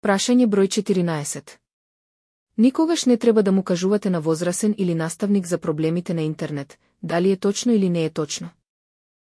Прашање број 14. Никогаш не треба да му кажувате на возрасен или наставник за проблемите на интернет, дали е точно или не е точно.